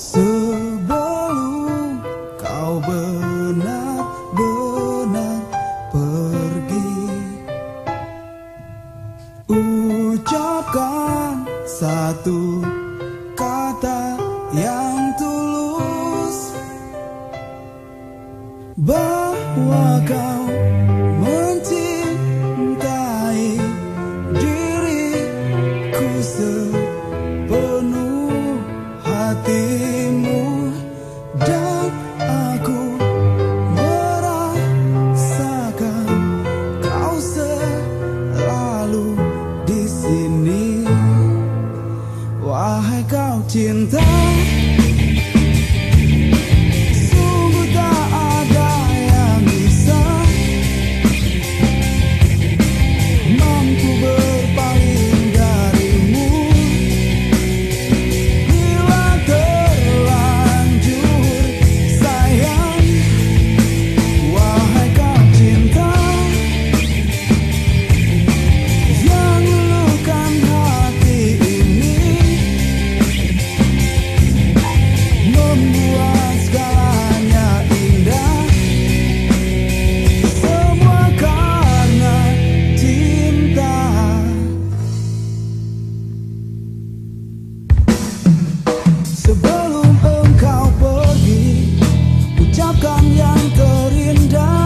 Sebelum kau benar-benar pergi Ucapkan satu kata yang tulus. Bahwa kau 高尽头。Kang yang terindah